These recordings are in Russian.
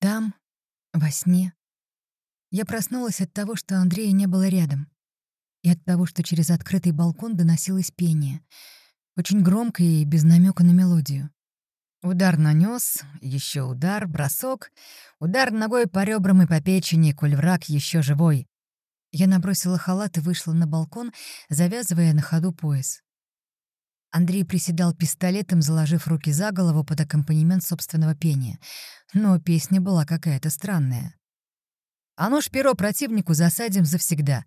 Там, во сне, я проснулась от того, что Андрея не было рядом, и от того, что через открытый балкон доносилось пение, очень громкое и без намека на мелодию. Удар нанес, еще удар, бросок, удар ногой по ребрам и по печени, коль враг еще живой. Я набросила халат и вышла на балкон, завязывая на ходу пояс. Андрей приседал пистолетом, заложив руки за голову под аккомпанемент собственного пения. Но песня была какая-то странная. «А ну ж перо противнику засадим завсегда.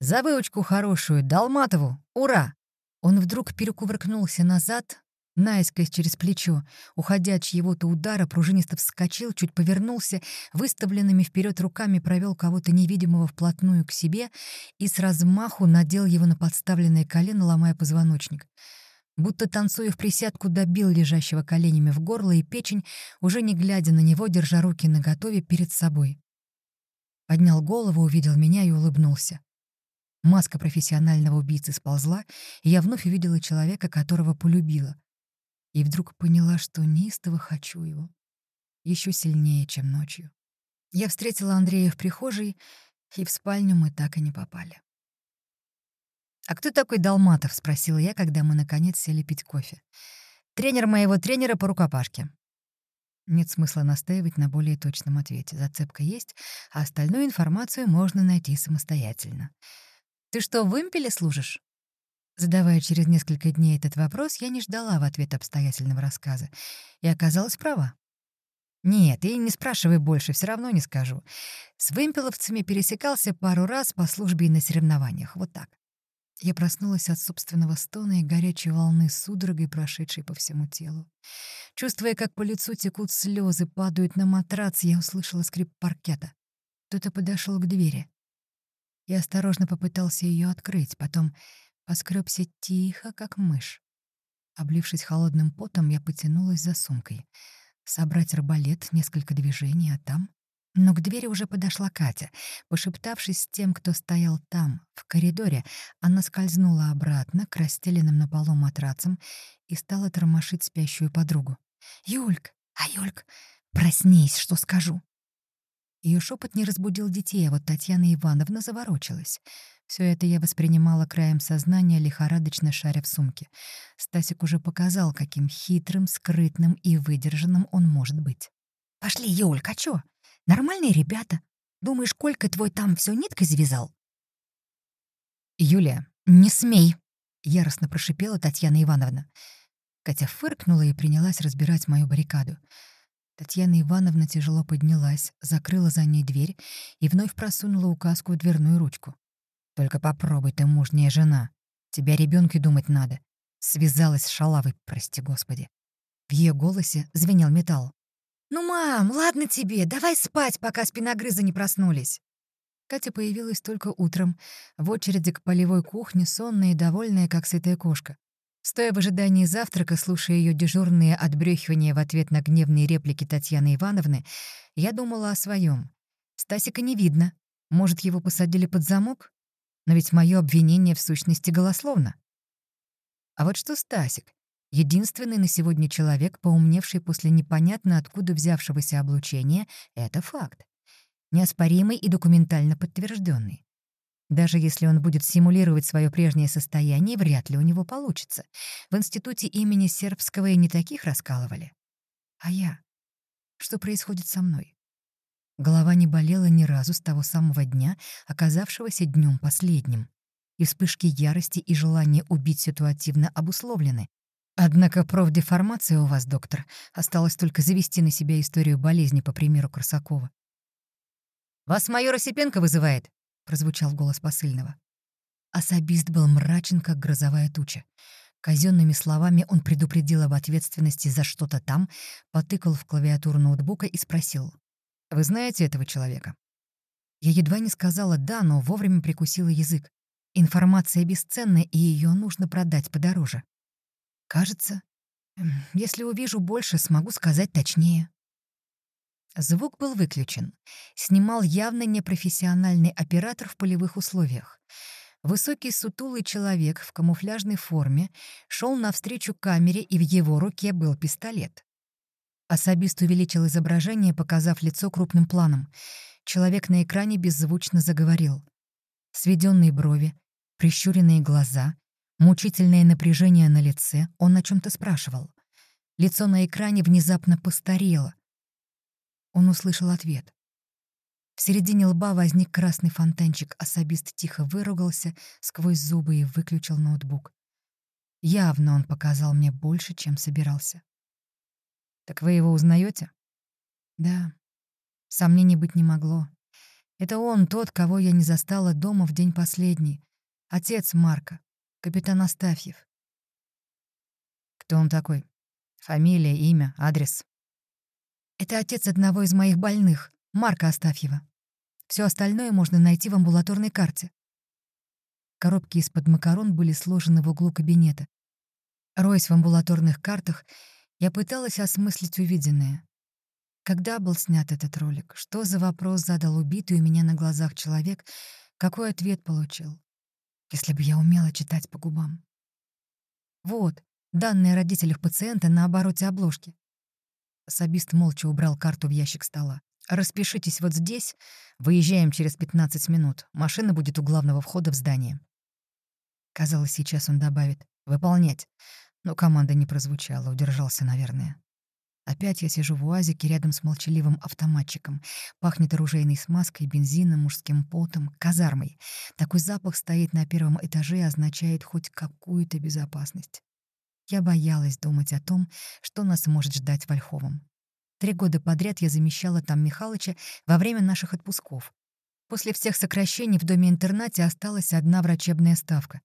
За выучку хорошую, Долматову! Ура!» Он вдруг перекувыркнулся назад, наискось через плечо, уходя от чьего-то удара, пружинисто вскочил, чуть повернулся, выставленными вперед руками провел кого-то невидимого вплотную к себе и с размаху надел его на подставленное колено, ломая позвоночник будто танцуя в присядку, добил лежащего коленями в горло и печень, уже не глядя на него, держа руки наготове перед собой. Поднял голову, увидел меня и улыбнулся. Маска профессионального убийцы сползла, и я вновь увидела человека, которого полюбила. И вдруг поняла, что неистово хочу его. еще сильнее, чем ночью. Я встретила Андрея в прихожей, и в спальню мы так и не попали. «А кто такой Долматов?» — спросила я, когда мы, наконец, сели пить кофе. «Тренер моего тренера по рукопашке». Нет смысла настаивать на более точном ответе. Зацепка есть, а остальную информацию можно найти самостоятельно. «Ты что, в импеле служишь?» Задавая через несколько дней этот вопрос, я не ждала в ответ обстоятельного рассказа. И оказалась права. «Нет, и не спрашивай больше, все равно не скажу. С вымпеловцами пересекался пару раз по службе и на соревнованиях. Вот так. Я проснулась от собственного стона и горячей волны судорогой, прошедшей по всему телу. Чувствуя, как по лицу текут слезы, падают на матрац, я услышала скрип паркета. Кто-то подошел к двери. Я осторожно попытался ее открыть, потом поскребся тихо, как мышь. Облившись холодным потом, я потянулась за сумкой. Собрать арбалет, несколько движений, а там но к двери уже подошла Катя. Пошептавшись с тем, кто стоял там, в коридоре, она скользнула обратно к расстеленным на полу матрацам и стала тормошить спящую подругу. «Юльк! А, Юльк, проснись, что скажу!» Ее шепот не разбудил детей, а вот Татьяна Ивановна заворочилась. Все это я воспринимала краем сознания, лихорадочно шаря в сумке. Стасик уже показал, каким хитрым, скрытным и выдержанным он может быть. «Пошли, Юлька, а чё? Нормальные ребята. Думаешь, Колька твой там все ниткой завязал?» «Юлия, не смей!» — яростно прошипела Татьяна Ивановна. Катя фыркнула и принялась разбирать мою баррикаду. Татьяна Ивановна тяжело поднялась, закрыла за ней дверь и вновь просунула указку в дверную ручку. «Только попробуй ты, мужняя жена. Тебя ребенку думать надо». Связалась с шалавой, прости господи. В ее голосе звенел металл. «Ну, мам, ладно тебе, давай спать, пока спиногрызы не проснулись». Катя появилась только утром, в очереди к полевой кухне, сонная и довольная, как сытая кошка. Стоя в ожидании завтрака, слушая ее дежурные отбрехивания в ответ на гневные реплики Татьяны Ивановны, я думала о своем. Стасика не видно. Может, его посадили под замок? Но ведь мое обвинение в сущности голословно. А вот что Стасик? Единственный на сегодня человек, поумневший после непонятно откуда взявшегося облучения, — это факт. Неоспоримый и документально подтвержденный. Даже если он будет симулировать свое прежнее состояние, вряд ли у него получится. В институте имени Сербского и не таких раскалывали. А я? Что происходит со мной? Голова не болела ни разу с того самого дня, оказавшегося днем последним. И вспышки ярости и желания убить ситуативно обусловлены, Однако профдеформация у вас, доктор. Осталось только завести на себя историю болезни, по примеру Корсакова. «Вас майор Осипенко вызывает?» — прозвучал голос посыльного. Особист был мрачен, как грозовая туча. Казенными словами он предупредил об ответственности за что-то там, потыкал в клавиатуру ноутбука и спросил. «Вы знаете этого человека?» Я едва не сказала «да», но вовремя прикусила язык. Информация бесценна, и ее нужно продать подороже. Кажется, если увижу больше, смогу сказать точнее. Звук был выключен. Снимал явно непрофессиональный оператор в полевых условиях. Высокий сутулый человек в камуфляжной форме шел навстречу камере, и в его руке был пистолет. Особист увеличил изображение, показав лицо крупным планом. Человек на экране беззвучно заговорил. Сведенные брови, прищуренные глаза, мучительное напряжение на лице, он о чем то спрашивал. Лицо на экране внезапно постарело. Он услышал ответ. В середине лба возник красный фонтанчик, особист тихо выругался сквозь зубы и выключил ноутбук. Явно он показал мне больше, чем собирался. «Так вы его узнаете? «Да». Сомнений быть не могло. Это он тот, кого я не застала дома в день последний. Отец Марка, капитан Астафьев. «Кто он такой? Фамилия, имя, адрес?» «Это отец одного из моих больных, Марка Астафьева. Все остальное можно найти в амбулаторной карте». Коробки из-под макарон были сложены в углу кабинета. Роясь в амбулаторных картах, я пыталась осмыслить увиденное. Когда был снят этот ролик? Что за вопрос задал убитый у меня на глазах человек? Какой ответ получил? Если бы я умела читать по губам. Вот, данные о родителях пациента на обороте обложки. Особист молча убрал карту в ящик стола. «Распишитесь вот здесь. Выезжаем через 15 минут. Машина будет у главного входа в здание». Казалось, сейчас он добавит «выполнять». Но команда не прозвучала, удержался, наверное. Опять я сижу в уазике рядом с молчаливым автоматчиком. Пахнет оружейной смазкой, бензином, мужским потом, казармой. Такой запах стоит на первом этаже и означает хоть какую-то безопасность. Я боялась думать о том, что нас может ждать в Ольховом. Три года подряд я замещала там Михалыча во время наших отпусков. После всех сокращений в доме-интернате осталась одна врачебная ставка.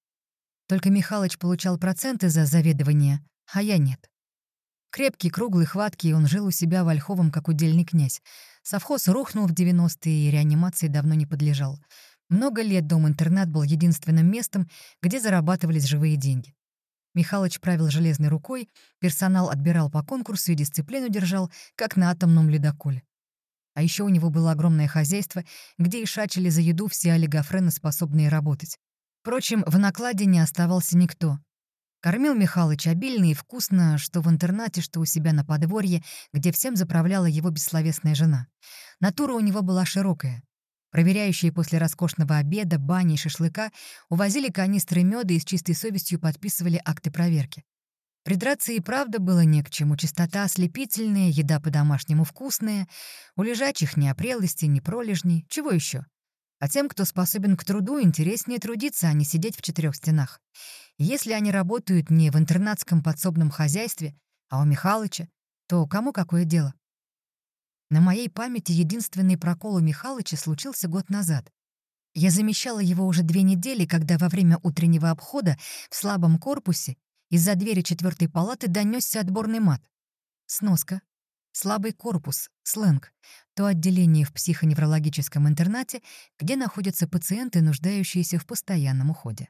Только Михалыч получал проценты за заведование, а я нет. Крепкий, круглый, хваткий, он жил у себя в Ольховом, как удельный князь. Совхоз рухнул в 90-е и реанимации давно не подлежал. Много лет дом-интернат был единственным местом, где зарабатывались живые деньги. Михалыч правил железной рукой, персонал отбирал по конкурсу и дисциплину держал, как на атомном ледоколе. А еще у него было огромное хозяйство, где и шачили за еду все олигофрены, способные работать. Впрочем, в накладе не оставался никто. Кормил Михалыч обильно и вкусно, что в интернате, что у себя на подворье, где всем заправляла его бессловесная жена. Натура у него была широкая. Проверяющие после роскошного обеда, бани и шашлыка увозили канистры меда и с чистой совестью подписывали акты проверки. Придраться и правда было не к чему. Чистота ослепительная, еда по-домашнему вкусная. У лежачих ни опрелости, ни пролежней. Чего еще? А тем, кто способен к труду, интереснее трудиться, а не сидеть в четырех стенах. Если они работают не в интернатском подсобном хозяйстве, а у Михалыча, то кому какое дело? На моей памяти единственный прокол у Михалыча случился год назад. Я замещала его уже две недели, когда во время утреннего обхода в слабом корпусе из-за двери четвертой палаты донесся отборный мат. Сноска. Слабый корпус, сленг — то отделение в психоневрологическом интернате, где находятся пациенты, нуждающиеся в постоянном уходе.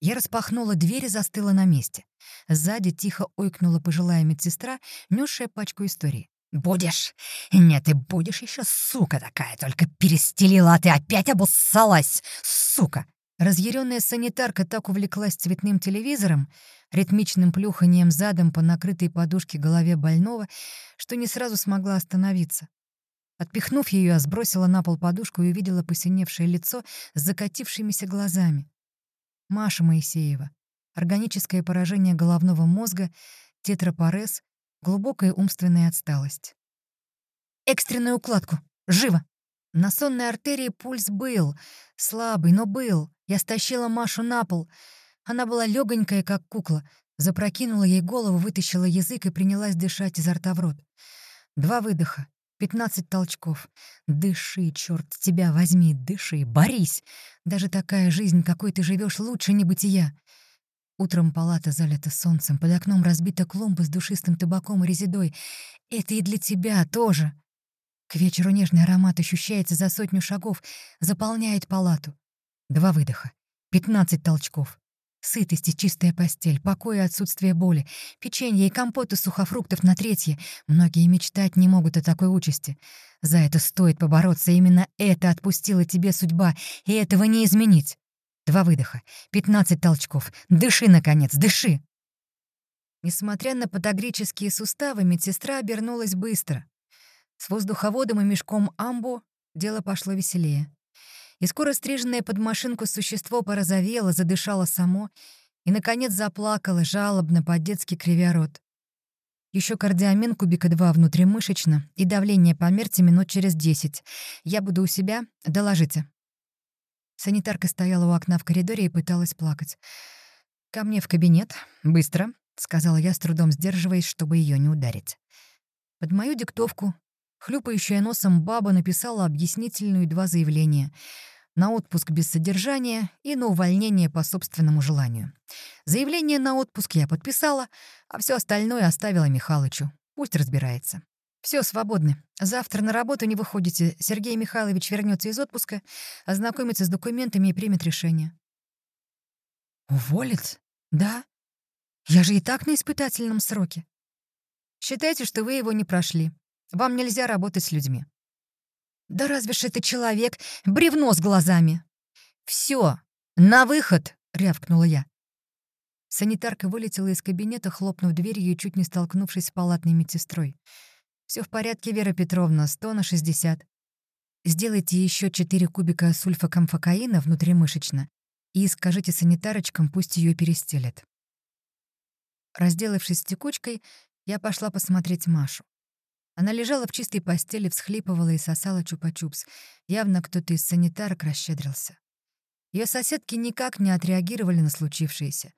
Я распахнула дверь и застыла на месте. Сзади тихо ойкнула пожилая медсестра, несшая пачку истории. «Будешь? Нет, ты будешь еще, сука такая, только перестелила, а ты опять обоссалась, сука!» Разъяренная санитарка так увлеклась цветным телевизором, ритмичным плюханием задом по накрытой подушке голове больного, что не сразу смогла остановиться. Отпихнув ее, сбросила на пол подушку и увидела посиневшее лицо с закатившимися глазами. Маша Моисеева. Органическое поражение головного мозга, тетрапорез, глубокая умственная отсталость. «Экстренную укладку! Живо!» На сонной артерии пульс был, слабый, но был. Я стащила Машу на пол. Она была легонькая, как кукла. Запрокинула ей голову, вытащила язык и принялась дышать изо рта в рот. Два выдоха, пятнадцать толчков. Дыши, черт тебя возьми, дыши, борись. Даже такая жизнь, какой ты живешь, лучше небытия. Утром палата залита солнцем, под окном разбита клумба с душистым табаком и резидой. Это и для тебя тоже. К вечеру нежный аромат ощущается за сотню шагов, заполняет палату. Два выдоха, пятнадцать толчков. Сытость и чистая постель, покой и отсутствие боли, печенье и компот из сухофруктов на третье. Многие мечтать не могут о такой участи. За это стоит побороться, именно это отпустила тебе судьба, и этого не изменить. Два выдоха, пятнадцать толчков. Дыши, наконец, дыши! Несмотря на подагрические суставы, медсестра обернулась быстро. С воздуховодом и мешком амбу дело пошло веселее. И скоро стриженное под машинку существо порозовело, задышало само и, наконец, заплакало жалобно, по-детски кривя рот. Еще кардиамин кубика 2 внутримышечно и давление померьте минут через 10. Я буду у себя, доложите. Санитарка стояла у окна в коридоре и пыталась плакать. «Ко мне в кабинет. Быстро», — сказала я, с трудом сдерживаясь, чтобы ее не ударить. Под мою диктовку хлюпающая носом баба написала объяснительную два заявления — на отпуск без содержания и на увольнение по собственному желанию. Заявление на отпуск я подписала, а все остальное оставила Михалычу. Пусть разбирается. Все свободны. Завтра на работу не выходите. Сергей Михайлович вернется из отпуска, ознакомится с документами и примет решение. Уволит? Да. Я же и так на испытательном сроке. Считайте, что вы его не прошли. Вам нельзя работать с людьми. Да разве ж это человек? Бревно с глазами. Все, на выход, рявкнула я. Санитарка вылетела из кабинета, хлопнув дверью и чуть не столкнувшись с палатной медсестрой. Все в порядке, Вера Петровна, 100 на 60. Сделайте еще 4 кубика сульфакамфокаина внутримышечно и скажите санитарочкам, пусть ее перестелят. Разделавшись с текучкой, я пошла посмотреть Машу. Она лежала в чистой постели, всхлипывала и сосала чупа-чупс. Явно кто-то из санитарок расщедрился. Ее соседки никак не отреагировали на случившееся.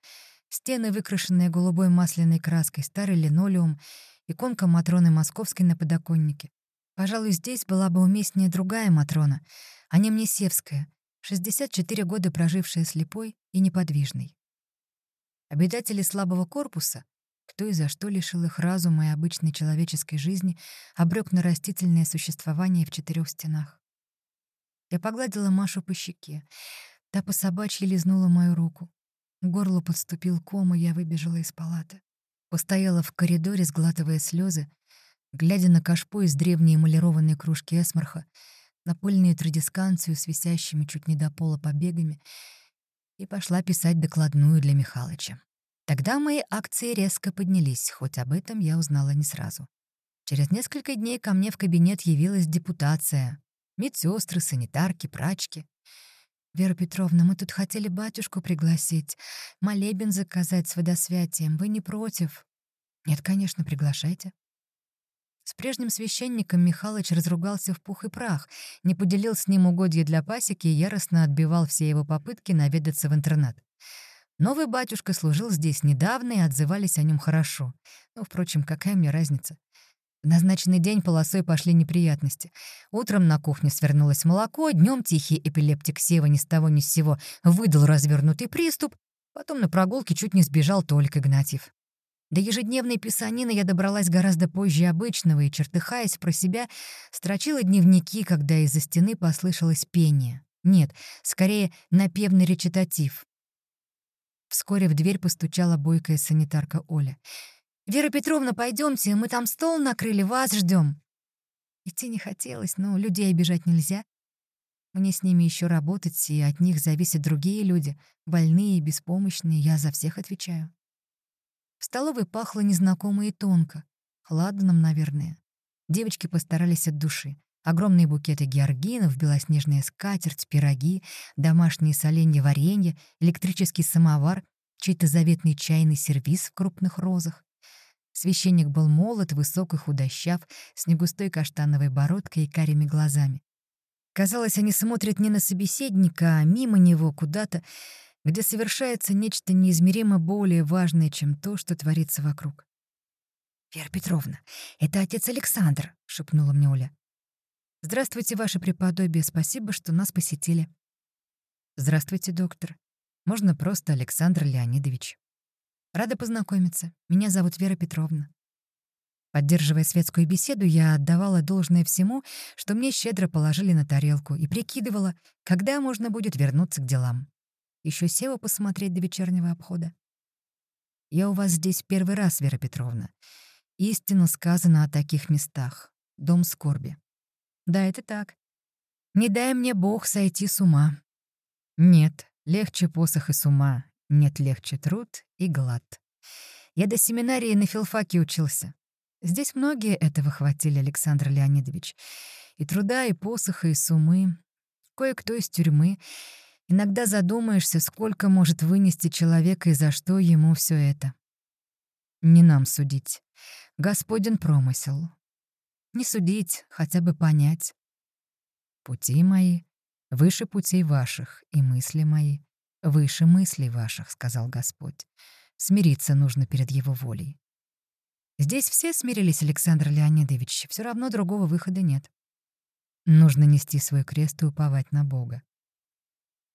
Стены, выкрашенные голубой масляной краской, старый линолеум, иконка Матроны Московской на подоконнике. Пожалуй, здесь была бы уместнее другая Матрона, а не Мнесевская, 64 года прожившая слепой и неподвижной. Обитатели слабого корпуса, кто и за что лишил их разума и обычной человеческой жизни, обрек на растительное существование в четырех стенах. Я погладила Машу по щеке. Та по собачьи лизнула мою руку. К горлу подступил ком, и я выбежала из палаты. Постояла в коридоре, сглатывая слезы, глядя на кашпо из древней эмалированной кружки эсмарха, на пыльную традисканцию с висящими чуть не до пола побегами, и пошла писать докладную для Михалыча. Тогда мои акции резко поднялись, хоть об этом я узнала не сразу. Через несколько дней ко мне в кабинет явилась депутация. Медсестры, санитарки, прачки. «Вера Петровна, мы тут хотели батюшку пригласить, молебен заказать с водосвятием. Вы не против?» «Нет, конечно, приглашайте». С прежним священником Михалыч разругался в пух и прах, не поделил с ним угодья для пасеки и яростно отбивал все его попытки наведаться в интернат. Новый батюшка служил здесь недавно и отзывались о нем хорошо. Ну, впрочем, какая мне разница? В назначенный день полосой пошли неприятности. Утром на кухне свернулось молоко, днем тихий эпилептик Сева ни с того ни с сего выдал развернутый приступ, потом на прогулке чуть не сбежал Толик Игнатьев. До ежедневной писанины я добралась гораздо позже обычного и, чертыхаясь про себя, строчила дневники, когда из-за стены послышалось пение. Нет, скорее, напевный речитатив. Вскоре в дверь постучала бойкая санитарка Оля. «Вера Петровна, пойдемте, мы там стол накрыли, вас ждем. Идти не хотелось, но людей обижать нельзя. Мне с ними еще работать, и от них зависят другие люди, больные, беспомощные, я за всех отвечаю. В столовой пахло незнакомо и тонко, хладным, наверное. Девочки постарались от души. Огромные букеты георгинов, белоснежная скатерть, пироги, домашние соленья варенье, электрический самовар, чей-то заветный чайный сервиз в крупных розах. Священник был молод, высок и худощав, с негустой каштановой бородкой и карими глазами. Казалось, они смотрят не на собеседника, а мимо него, куда-то, где совершается нечто неизмеримо более важное, чем то, что творится вокруг. «Вера Петровна, это отец Александр», — шепнула мне Оля. «Здравствуйте, ваше преподобие, спасибо, что нас посетили». «Здравствуйте, доктор. Можно просто Александр Леонидович». «Рада познакомиться. Меня зовут Вера Петровна». Поддерживая светскую беседу, я отдавала должное всему, что мне щедро положили на тарелку, и прикидывала, когда можно будет вернуться к делам. Еще села посмотреть до вечернего обхода. «Я у вас здесь первый раз, Вера Петровна. Истинно сказано о таких местах. Дом скорби. Да, это так. Не дай мне Бог сойти с ума. Нет, легче посох и с ума. Нет, легче труд и глад. Я до семинарии на филфаке учился. Здесь многие этого хватили, Александр Леонидович. И труда, и посоха, и сумы. Кое-кто из тюрьмы. Иногда задумаешься, сколько может вынести человека и за что ему все это. Не нам судить. Господен промысел. Не судить, хотя бы понять. Пути мои выше путей ваших, и мысли мои выше мыслей ваших, сказал Господь. Смириться нужно перед его волей. Здесь все смирились, Александр Леонидович, все равно другого выхода нет. Нужно нести свой крест и уповать на Бога.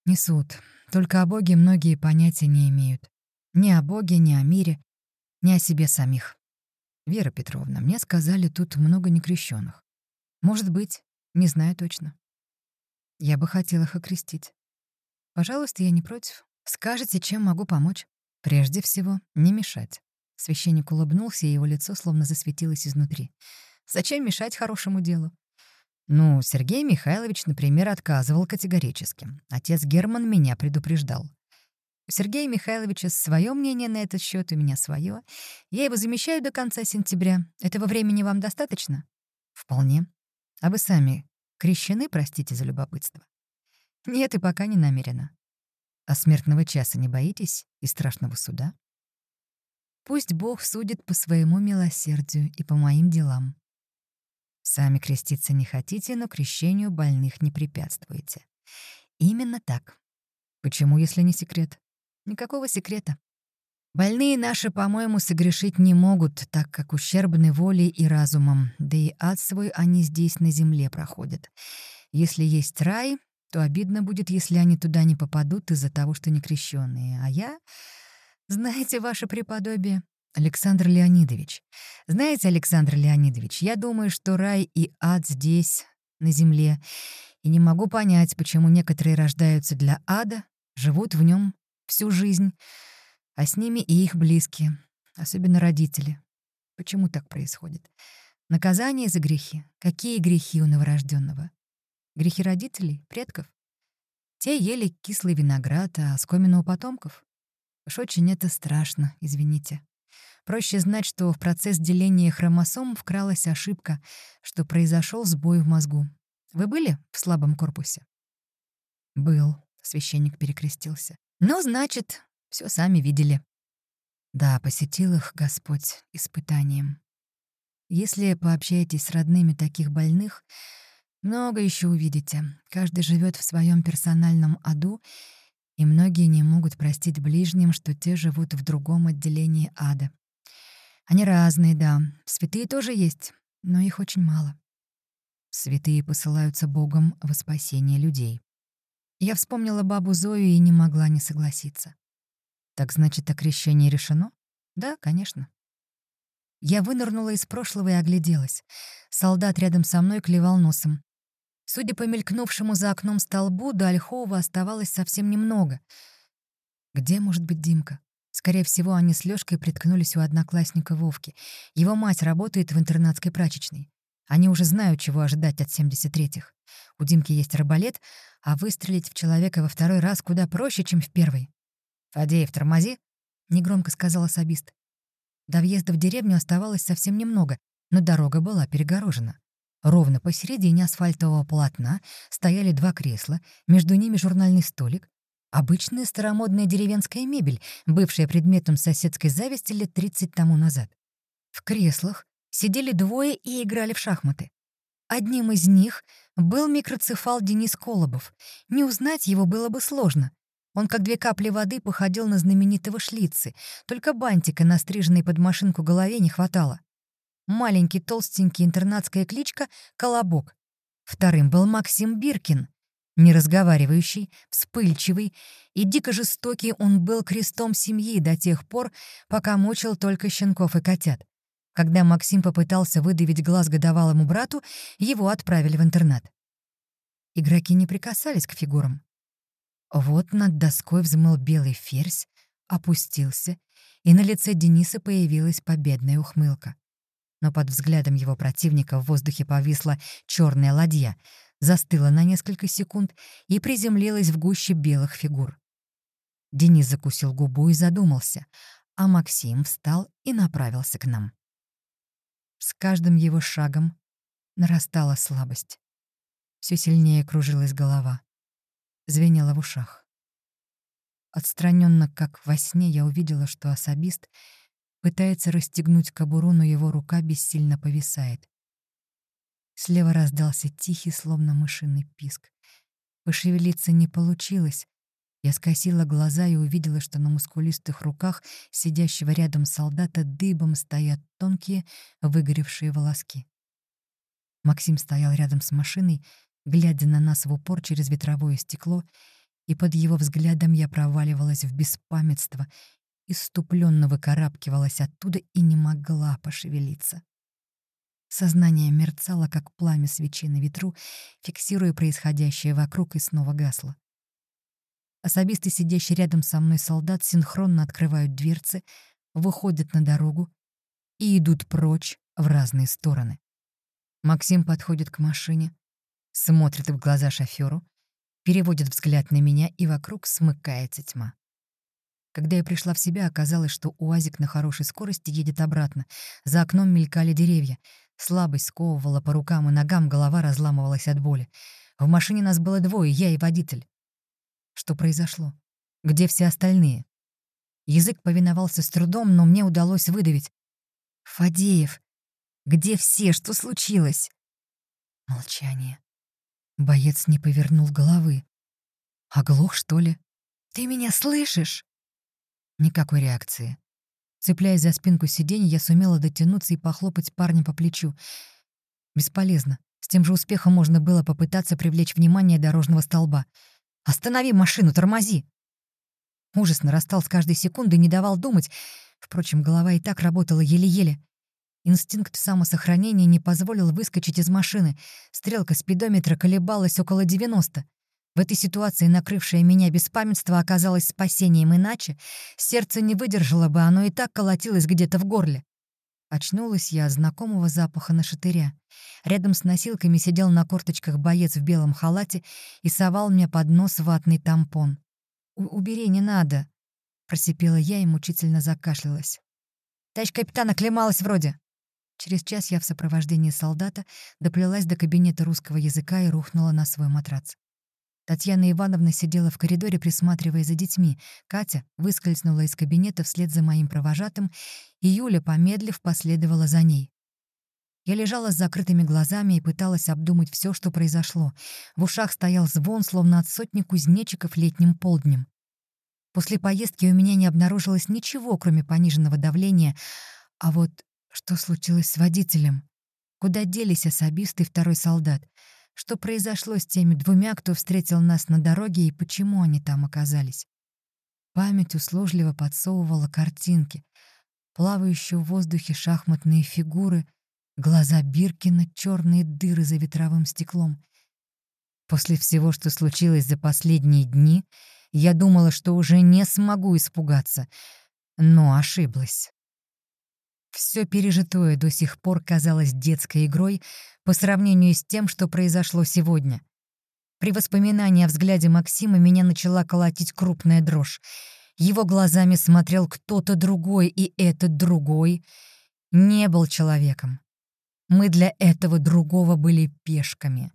Несут, только о Боге многие понятия не имеют. Ни о Боге, ни о мире, ни о себе самих. Вера Петровна, мне сказали, тут много некрещенных. Может быть, не знаю точно. Я бы хотела их окрестить. Пожалуйста, я не против. Скажете, чем могу помочь? Прежде всего, не мешать. Священник улыбнулся, и его лицо словно засветилось изнутри. «Зачем мешать хорошему делу?» «Ну, Сергей Михайлович, например, отказывал категорически. Отец Герман меня предупреждал. Сергея Михайловича свое мнение на этот счет, у меня свое. Я его замещаю до конца сентября. Этого времени вам достаточно?» «Вполне. А вы сами крещены, простите за любопытство?» «Нет, и пока не намерена». «А смертного часа не боитесь? И страшного суда?» Пусть Бог судит по своему милосердию и по моим делам. Сами креститься не хотите, но крещению больных не препятствуете. Именно так. Почему, если не секрет? Никакого секрета. Больные наши, по-моему, согрешить не могут, так как ущербны волей и разумом, да и ад свой они здесь на земле проходят. Если есть рай, то обидно будет, если они туда не попадут из-за того, что не крещенные. А я знаете, ваше преподобие, Александр Леонидович. Знаете, Александр Леонидович, я думаю, что рай и ад здесь, на земле, и не могу понять, почему некоторые рождаются для ада, живут в нем всю жизнь, а с ними и их близкие, особенно родители. Почему так происходит? Наказание за грехи. Какие грехи у новорожденного? Грехи родителей, предков? Те ели кислый виноград, а скомину у потомков? Уж очень это страшно, извините. Проще знать, что в процесс деления хромосом вкралась ошибка, что произошел сбой в мозгу. Вы были в слабом корпусе? Был, священник перекрестился. Ну, значит, все сами видели. Да, посетил их Господь испытанием. Если пообщаетесь с родными таких больных, много еще увидите. Каждый живет в своем персональном аду и многие не могут простить ближним, что те живут в другом отделении ада. Они разные, да. Святые тоже есть, но их очень мало. Святые посылаются Богом во спасение людей. Я вспомнила бабу Зою и не могла не согласиться. Так значит, окрещение решено? Да, конечно. Я вынырнула из прошлого и огляделась. Солдат рядом со мной клевал носом. Судя по мелькнувшему за окном столбу, до Ольхова оставалось совсем немного. Где может быть Димка? Скорее всего, они с Лёшкой приткнулись у одноклассника Вовки. Его мать работает в интернатской прачечной. Они уже знают, чего ожидать от 73-х. У Димки есть арбалет, а выстрелить в человека во второй раз куда проще, чем в первый. «Фадеев, тормози!» — негромко сказал особист. До въезда в деревню оставалось совсем немного, но дорога была перегорожена. Ровно посередине асфальтового полотна стояли два кресла, между ними журнальный столик, обычная старомодная деревенская мебель, бывшая предметом соседской зависти лет 30 тому назад. В креслах сидели двое и играли в шахматы. Одним из них был микроцефал Денис Колобов. Не узнать его было бы сложно. Он, как две капли воды, походил на знаменитого Шлицы, только бантика на стриженной под машинку голове не хватало маленький толстенький интернатская кличка «Колобок». Вторым был Максим Биркин, неразговаривающий, вспыльчивый и дико жестокий он был крестом семьи до тех пор, пока мучил только щенков и котят. Когда Максим попытался выдавить глаз годовалому брату, его отправили в интернат. Игроки не прикасались к фигурам. Вот над доской взмыл белый ферзь, опустился, и на лице Дениса появилась победная ухмылка но под взглядом его противника в воздухе повисла черная ладья, застыла на несколько секунд и приземлилась в гуще белых фигур. Денис закусил губу и задумался, а Максим встал и направился к нам. С каждым его шагом нарастала слабость. Все сильнее кружилась голова, звенела в ушах. Отстраненно, как во сне, я увидела, что особист пытается расстегнуть кобуру, но его рука бессильно повисает. Слева раздался тихий, словно мышиный писк. Пошевелиться не получилось. Я скосила глаза и увидела, что на мускулистых руках сидящего рядом солдата дыбом стоят тонкие, выгоревшие волоски. Максим стоял рядом с машиной, глядя на нас в упор через ветровое стекло, и под его взглядом я проваливалась в беспамятство, иступленно выкарабкивалась оттуда и не могла пошевелиться. Сознание мерцало, как пламя свечи на ветру, фиксируя происходящее вокруг и снова гасло. Особисты, сидящий рядом со мной солдат, синхронно открывают дверцы, выходят на дорогу и идут прочь в разные стороны. Максим подходит к машине, смотрит в глаза шофёру, переводит взгляд на меня, и вокруг смыкается тьма. Когда я пришла в себя, оказалось, что УАЗик на хорошей скорости едет обратно. За окном мелькали деревья. Слабость сковывала по рукам и ногам, голова разламывалась от боли. В машине нас было двое, я и водитель. Что произошло? Где все остальные? Язык повиновался с трудом, но мне удалось выдавить. «Фадеев! Где все? Что случилось?» Молчание. Боец не повернул головы. «Оглох, что ли? Ты меня слышишь?» Никакой реакции. Цепляясь за спинку сиденья, я сумела дотянуться и похлопать парня по плечу. Бесполезно. С тем же успехом можно было попытаться привлечь внимание дорожного столба. «Останови машину, тормози!» Ужас нарастал с каждой секунды и не давал думать. Впрочем, голова и так работала еле-еле. Инстинкт самосохранения не позволил выскочить из машины. Стрелка спидометра колебалась около 90. В этой ситуации накрывшее меня беспамятство оказалось спасением иначе. Сердце не выдержало бы, оно и так колотилось где-то в горле. Очнулась я от знакомого запаха на шатыря. Рядом с носилками сидел на корточках боец в белом халате и совал мне под нос ватный тампон. «Убери, не надо!» — просипела я и мучительно закашлялась. «Товарищ капитан оклемалась вроде!» Через час я в сопровождении солдата доплелась до кабинета русского языка и рухнула на свой матрац. Татьяна Ивановна сидела в коридоре, присматривая за детьми. Катя выскользнула из кабинета вслед за моим провожатым, и Юля, помедлив, последовала за ней. Я лежала с закрытыми глазами и пыталась обдумать все, что произошло. В ушах стоял звон, словно от сотни кузнечиков летним полднем. После поездки у меня не обнаружилось ничего, кроме пониженного давления. А вот что случилось с водителем? Куда делись особист и второй солдат? Что произошло с теми двумя, кто встретил нас на дороге, и почему они там оказались? Память услужливо подсовывала картинки. Плавающие в воздухе шахматные фигуры, глаза Биркина, черные дыры за ветровым стеклом. После всего, что случилось за последние дни, я думала, что уже не смогу испугаться, но ошиблась. Все пережитое до сих пор казалось детской игрой по сравнению с тем, что произошло сегодня. При воспоминании о взгляде Максима меня начала колотить крупная дрожь. Его глазами смотрел кто-то другой, и этот другой не был человеком. Мы для этого другого были пешками.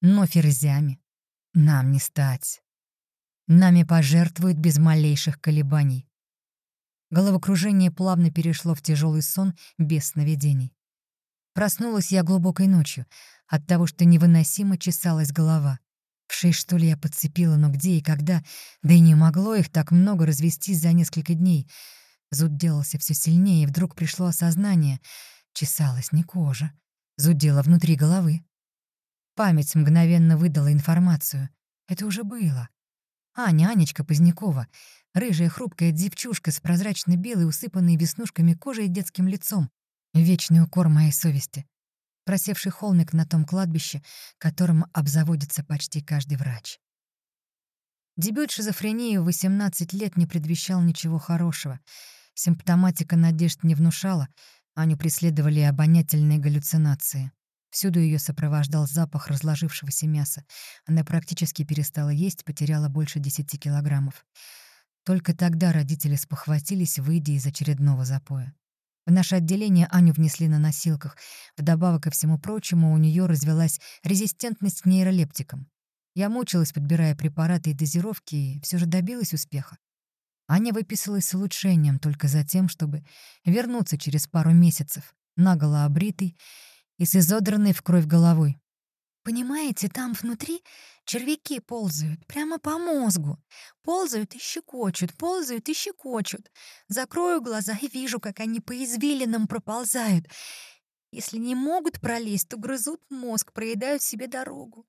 Но ферзями нам не стать. Нами пожертвуют без малейших колебаний. Головокружение плавно перешло в тяжелый сон без сновидений. Проснулась я глубокой ночью от того, что невыносимо чесалась голова. В шеи, что ли, я подцепила, но где и когда, да и не могло их так много развестись за несколько дней. Зуд делался все сильнее, и вдруг пришло осознание. Чесалась не кожа, зудела внутри головы. Память мгновенно выдала информацию. Это уже было. Аня, Анечка Позднякова, Рыжая хрупкая девчушка с прозрачно белой, усыпанной веснушками кожей и детским лицом. Вечный укор моей совести. Просевший холмик на том кладбище, которым обзаводится почти каждый врач. Дебют шизофрении в 18 лет не предвещал ничего хорошего. Симптоматика надежд не внушала, Аню преследовали обонятельные галлюцинации. Всюду ее сопровождал запах разложившегося мяса. Она практически перестала есть, потеряла больше 10 килограммов. Только тогда родители спохватились, выйдя из очередного запоя. В наше отделение Аню внесли на носилках. Вдобавок ко всему прочему, у нее развелась резистентность к нейролептикам. Я мучилась, подбирая препараты и дозировки, и все же добилась успеха. Аня выписалась с улучшением только за тем, чтобы вернуться через пару месяцев, наголо обритый и с изодранной в кровь головой. Понимаете, там внутри червяки ползают, прямо по мозгу. Ползают и щекочут, ползают и щекочут. Закрою глаза и вижу, как они по извилинам проползают. Если не могут пролезть, то грызут мозг, проедают себе дорогу.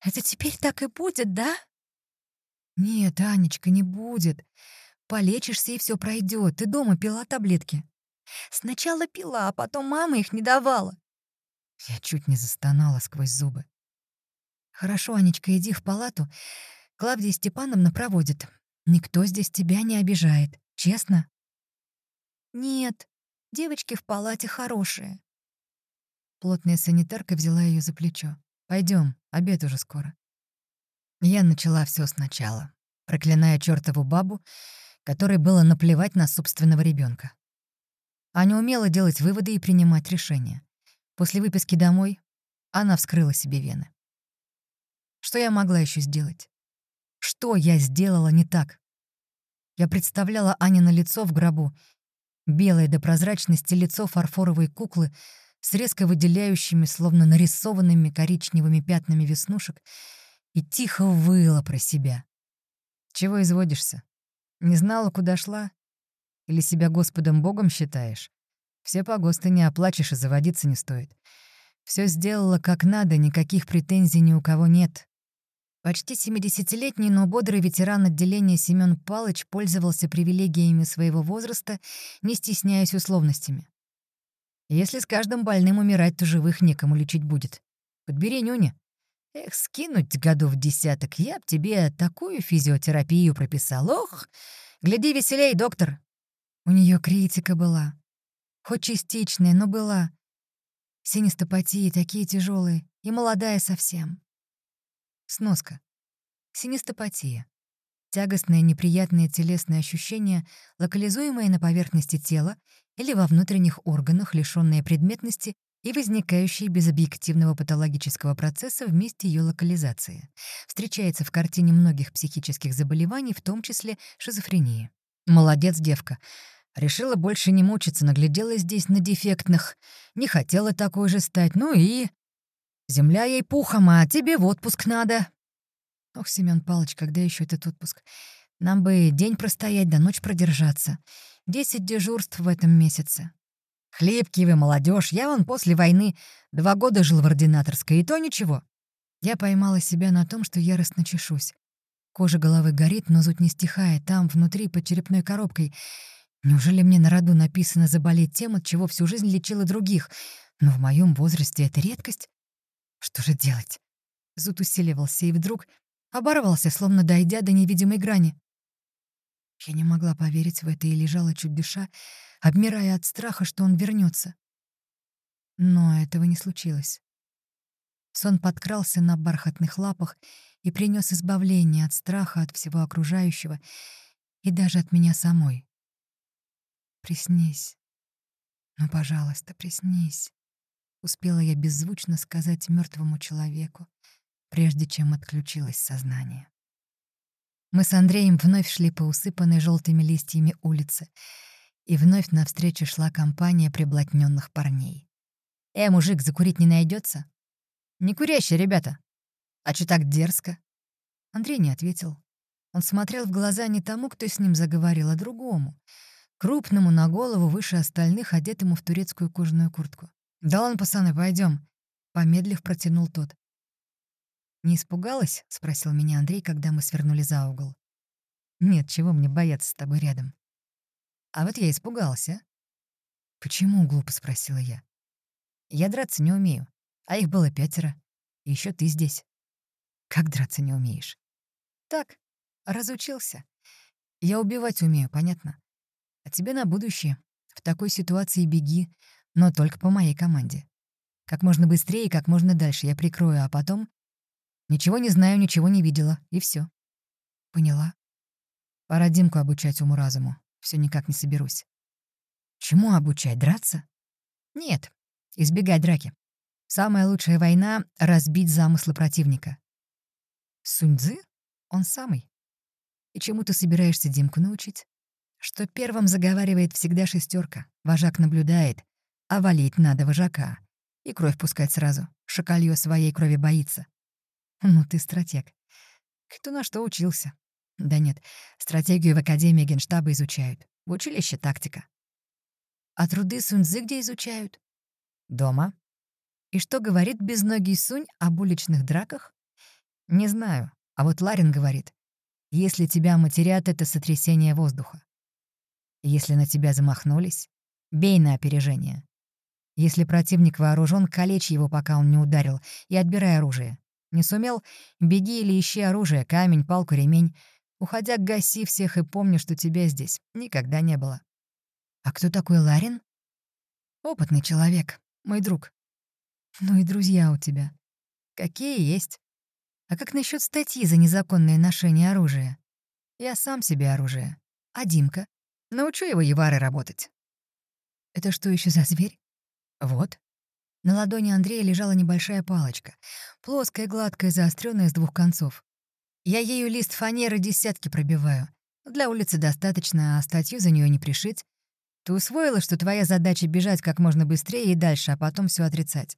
Это теперь так и будет, да? Нет, Анечка, не будет. Полечишься, и все пройдет. Ты дома пила таблетки. Сначала пила, а потом мама их не давала. Я чуть не застонала сквозь зубы. «Хорошо, Анечка, иди в палату. Клавдия Степановна проводит. Никто здесь тебя не обижает. Честно?» «Нет, девочки в палате хорошие». Плотная санитарка взяла ее за плечо. Пойдем, обед уже скоро. Я начала все сначала, проклиная чертову бабу, которой было наплевать на собственного ребенка. Аня умела делать выводы и принимать решения. После выписки домой она вскрыла себе вены. Что я могла еще сделать? Что я сделала не так? Я представляла Ане на лицо в гробу, белое до прозрачности лицо фарфоровой куклы с резко выделяющими, словно нарисованными коричневыми пятнами веснушек, и тихо выла про себя. Чего изводишься? Не знала, куда шла? Или себя Господом Богом считаешь? Все погосты не оплачешь и заводиться не стоит. Все сделала как надо, никаких претензий ни у кого нет. Почти 70-летний, но бодрый ветеран отделения Семён Палыч пользовался привилегиями своего возраста, не стесняясь условностями. Если с каждым больным умирать, то живых некому лечить будет. Подбери нюня. Эх, скинуть годов десяток, я б тебе такую физиотерапию прописал. Ох, гляди веселей, доктор. У нее критика была. Хоть частичная, но была. Синестопатии такие тяжелые и молодая совсем. Сноска. Синестопатия. Тягостное неприятное телесное ощущение, локализуемое на поверхности тела или во внутренних органах, лишённое предметности и возникающее без объективного патологического процесса в месте ее локализации. Встречается в картине многих психических заболеваний, в том числе шизофрении. Молодец, девка. Решила больше не мучиться, нагляделась здесь на дефектных. Не хотела такой же стать, ну и... Земля ей пухом, а тебе в отпуск надо. Ох, Семён Палыч, когда еще этот отпуск? Нам бы день простоять, до ночь продержаться. Десять дежурств в этом месяце. Хлебкие вы, молодежь. Я вон после войны два года жил в ординаторской, и то ничего. Я поймала себя на том, что яростно чешусь. Кожа головы горит, но зуд не стихает. Там, внутри, под черепной коробкой — Неужели мне на роду написано заболеть тем, от чего всю жизнь лечила других? Но в моем возрасте это редкость. Что же делать? Зуд усиливался и вдруг оборвался, словно дойдя до невидимой грани. Я не могла поверить в это и лежала чуть дыша, обмирая от страха, что он вернется. Но этого не случилось. Сон подкрался на бархатных лапах и принес избавление от страха, от всего окружающего и даже от меня самой. Приснись. Ну, пожалуйста, приснись. Успела я беззвучно сказать мертвому человеку, прежде чем отключилось сознание. Мы с Андреем вновь шли по усыпанной желтыми листьями улице, и вновь навстречу шла компания приблотненных парней. «Э, мужик, закурить не найдется? «Не курящие, ребята!» «А чё так дерзко?» Андрей не ответил. Он смотрел в глаза не тому, кто с ним заговорил, а другому — крупному на голову выше остальных, одетому в турецкую кожаную куртку. «Да ладно, пацаны, пойдем. помедлив протянул тот. «Не испугалась?» — спросил меня Андрей, когда мы свернули за угол. «Нет, чего мне бояться с тобой рядом?» «А вот я испугался». «Почему?» — глупо спросила я. «Я драться не умею, а их было пятеро. И еще ты здесь». «Как драться не умеешь?» «Так, разучился. Я убивать умею, понятно? А тебе на будущее. В такой ситуации беги, но только по моей команде. Как можно быстрее и как можно дальше я прикрою, а потом... Ничего не знаю, ничего не видела, и все. Поняла. Пора Димку обучать уму-разуму. Все никак не соберусь. Чему обучать? Драться? Нет, избегать драки. Самая лучшая война — разбить замыслы противника. Суньцзы? Он самый. И чему ты собираешься Димку научить? Что первым заговаривает всегда шестерка. Вожак наблюдает, а валить надо вожака. И кровь пускать сразу. Шакальё своей крови боится. Ну ты стратег. Кто на что учился? Да нет, стратегию в Академии Генштаба изучают. В училище тактика. А труды Суньцзы где изучают? Дома. И что говорит безногий Сунь об уличных драках? Не знаю. А вот Ларин говорит, если тебя матерят, это сотрясение воздуха. Если на тебя замахнулись, бей на опережение. Если противник вооружен, калечь его, пока он не ударил, и отбирай оружие. Не сумел — беги или ищи оружие, камень, палку, ремень. Уходя, гаси всех и помни, что тебя здесь никогда не было. А кто такой Ларин? Опытный человек, мой друг. Ну и друзья у тебя. Какие есть. А как насчет статьи за незаконное ношение оружия? Я сам себе оружие. А Димка? Научу его Евары работать. Это что еще за зверь? Вот. На ладони Андрея лежала небольшая палочка, плоская, гладкая, заостренная с двух концов. Я ею лист фанеры десятки пробиваю. Для улицы достаточно, а статью за нее не пришить. Ты усвоила, что твоя задача бежать как можно быстрее и дальше, а потом все отрицать?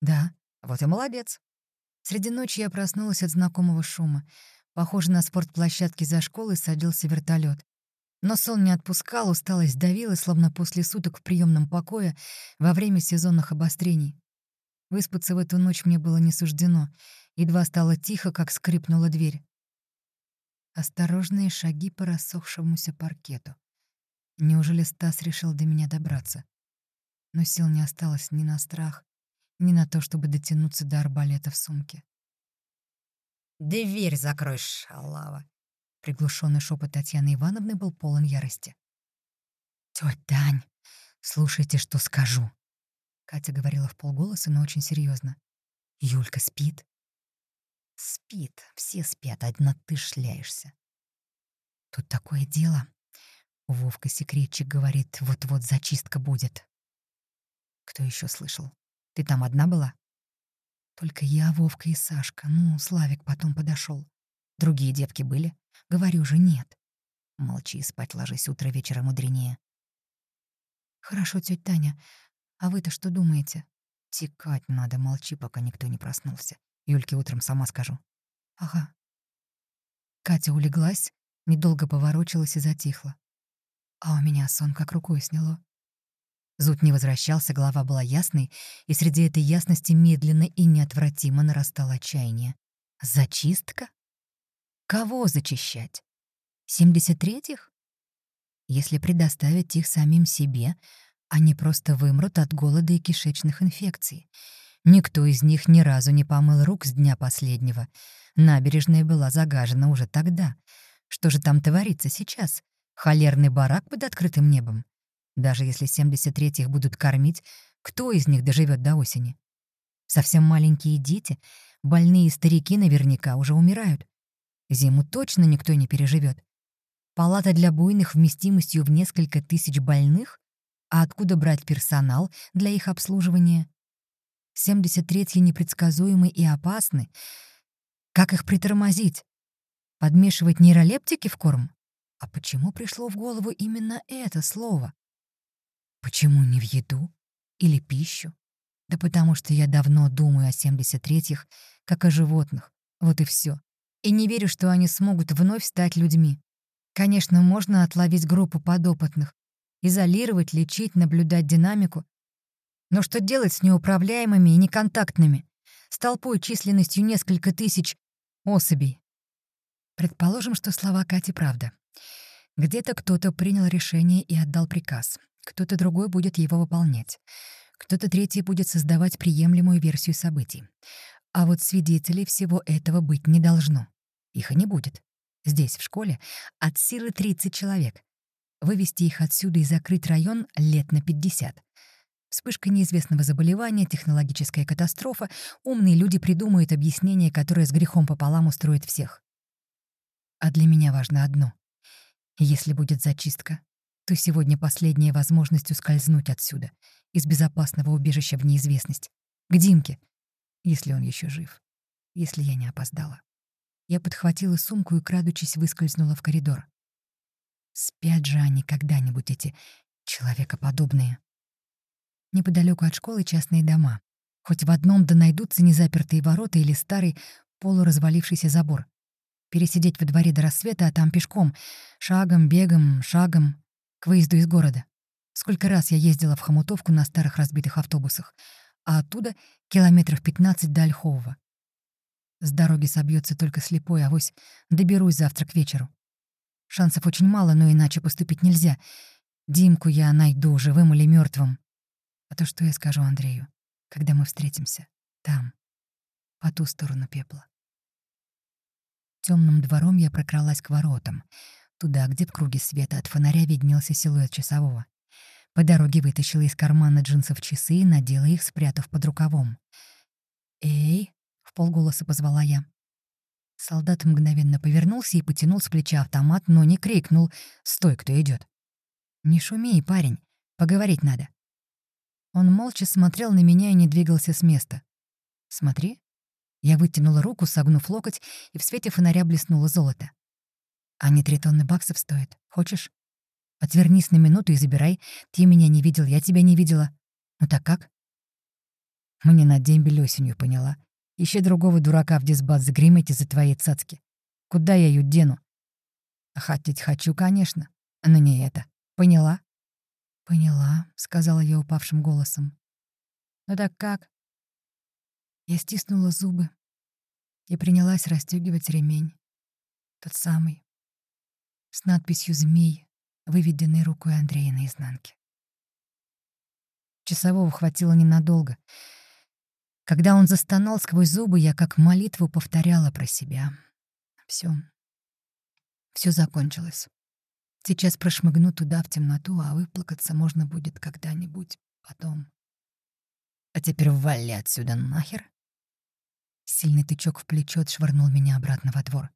Да. Вот и молодец. Среди ночи я проснулась от знакомого шума. Похоже, на спортплощадке за школой садился вертолет. Но сон не отпускал, усталость давила, словно после суток в приемном покое во время сезонных обострений. Выспаться в эту ночь мне было не суждено. Едва стало тихо, как скрипнула дверь. Осторожные шаги по рассохшемуся паркету. Неужели Стас решил до меня добраться? Но сил не осталось ни на страх, ни на то, чтобы дотянуться до арбалета в сумке. «Дверь закрой, шалава!» Приглушенный шепот Татьяны Ивановны был полон ярости. «Тётя Тань, слушайте, что скажу!» Катя говорила в полголоса, но очень серьезно. «Юлька спит?» «Спит, все спят, одна ты шляешься». «Тут такое дело. Вовка секретчик говорит, вот-вот зачистка будет». «Кто еще слышал? Ты там одна была?» «Только я, Вовка и Сашка. Ну, Славик потом подошел. Другие девки были?» Говорю же, нет. Молчи, спать ложись, утро вечера мудренее. Хорошо, тетя Таня. А вы-то что думаете? Текать надо, молчи, пока никто не проснулся. Юльке утром сама скажу. Ага. Катя улеглась, недолго поворочилась и затихла. А у меня сон как рукой сняло. Зуд не возвращался, голова была ясной, и среди этой ясности медленно и неотвратимо нарастало отчаяние. Зачистка? Кого зачищать? 73-х? Если предоставить их самим себе, они просто вымрут от голода и кишечных инфекций. Никто из них ни разу не помыл рук с дня последнего. Набережная была загажена уже тогда. Что же там творится сейчас? Холерный барак под открытым небом? Даже если 73-х будут кормить, кто из них доживет до осени? Совсем маленькие дети, больные старики наверняка уже умирают. Зиму точно никто не переживет. Палата для буйных вместимостью в несколько тысяч больных? А откуда брать персонал для их обслуживания? 73-й непредсказуемы и опасны. Как их притормозить? Подмешивать нейролептики в корм? А почему пришло в голову именно это слово? Почему не в еду или пищу? Да потому что я давно думаю о 73-х, как о животных. Вот и все и не верю, что они смогут вновь стать людьми. Конечно, можно отловить группу подопытных, изолировать, лечить, наблюдать динамику. Но что делать с неуправляемыми и неконтактными, с толпой численностью несколько тысяч особей? Предположим, что слова Кати правда. Где-то кто-то принял решение и отдал приказ. Кто-то другой будет его выполнять. Кто-то третий будет создавать приемлемую версию событий. А вот свидетелей всего этого быть не должно. Их и не будет. Здесь, в школе, от силы 30 человек. Вывести их отсюда и закрыть район лет на 50. Вспышка неизвестного заболевания, технологическая катастрофа. Умные люди придумают объяснение, которое с грехом пополам устроит всех. А для меня важно одно. Если будет зачистка, то сегодня последняя возможность ускользнуть отсюда, из безопасного убежища в неизвестность. К Димке, если он еще жив, если я не опоздала. Я подхватила сумку и, крадучись, выскользнула в коридор. Спят же они когда-нибудь, эти человекоподобные. Неподалеку от школы частные дома. Хоть в одном да найдутся незапертые ворота или старый полуразвалившийся забор. Пересидеть во дворе до рассвета, а там пешком, шагом, бегом, шагом, к выезду из города. Сколько раз я ездила в Хомутовку на старых разбитых автобусах, а оттуда километров 15 до Ольхового. С дороги собьется только слепой, а вось доберусь завтра к вечеру. Шансов очень мало, но иначе поступить нельзя. Димку я найду, живым или мертвым. А то что я скажу Андрею, когда мы встретимся? Там, по ту сторону пепла. Темным двором я прокралась к воротам, туда, где в круге света от фонаря виднелся силуэт часового. По дороге вытащила из кармана джинсов часы и надела их, спрятав под рукавом. «Эй!» в полголоса позвала я. Солдат мгновенно повернулся и потянул с плеча автомат, но не крикнул «Стой, кто идет. «Не шуми, парень, поговорить надо». Он молча смотрел на меня и не двигался с места. «Смотри». Я вытянула руку, согнув локоть, и в свете фонаря блеснуло золото. «Они три тонны баксов стоят. Хочешь? Отвернись на минуту и забирай. Ты меня не видел, я тебя не видела. Ну так как?» Мне на дембель осенью, поняла. Ищи другого дурака в дисбат, загремите за твои цацки. Куда я ее дену? Хотеть хочу, конечно, но не это. Поняла? Поняла, сказала я упавшим голосом. Ну так как? Я стиснула зубы и принялась расстегивать ремень. Тот самый. С надписью «Змей», выведенной рукой Андрея наизнанке. Часового хватило ненадолго — когда он застонал сквозь зубы, я как молитву повторяла про себя. Все, все закончилось. Сейчас прошмыгну туда, в темноту, а выплакаться можно будет когда-нибудь потом. А теперь вали отсюда нахер. Сильный тычок в плечо отшвырнул меня обратно во двор.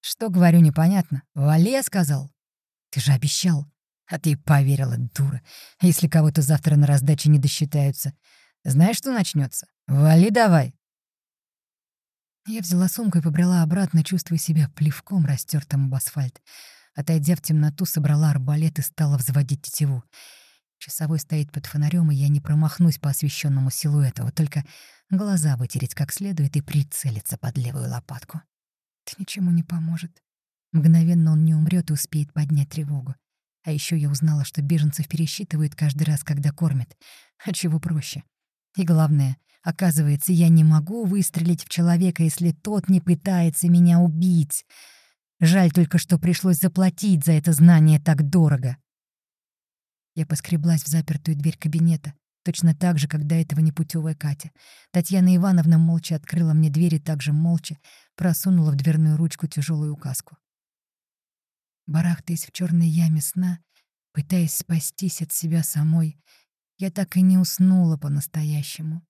«Что, говорю, непонятно? Вали, я сказал?» «Ты же обещал!» А ты поверила, дура. Если кого-то завтра на раздаче не досчитаются, знаешь, что начнется? Вали давай!» Я взяла сумку и побрела обратно, чувствуя себя плевком, растертым об асфальт. Отойдя в темноту, собрала арбалет и стала взводить тетиву. Часовой стоит под фонарем, и я не промахнусь по освещенному силуэту, вот только глаза вытереть как следует и прицелиться под левую лопатку. Это ничему не поможет. Мгновенно он не умрет и успеет поднять тревогу. А еще я узнала, что беженцев пересчитывают каждый раз, когда кормят. А чего проще? И главное, оказывается, я не могу выстрелить в человека, если тот не пытается меня убить. Жаль только, что пришлось заплатить за это знание так дорого. Я поскреблась в запертую дверь кабинета, точно так же, как до этого непутевая Катя. Татьяна Ивановна молча открыла мне дверь и также молча просунула в дверную ручку тяжелую указку. Барахтаясь в черной яме сна, пытаясь спастись от себя самой, я так и не уснула по-настоящему.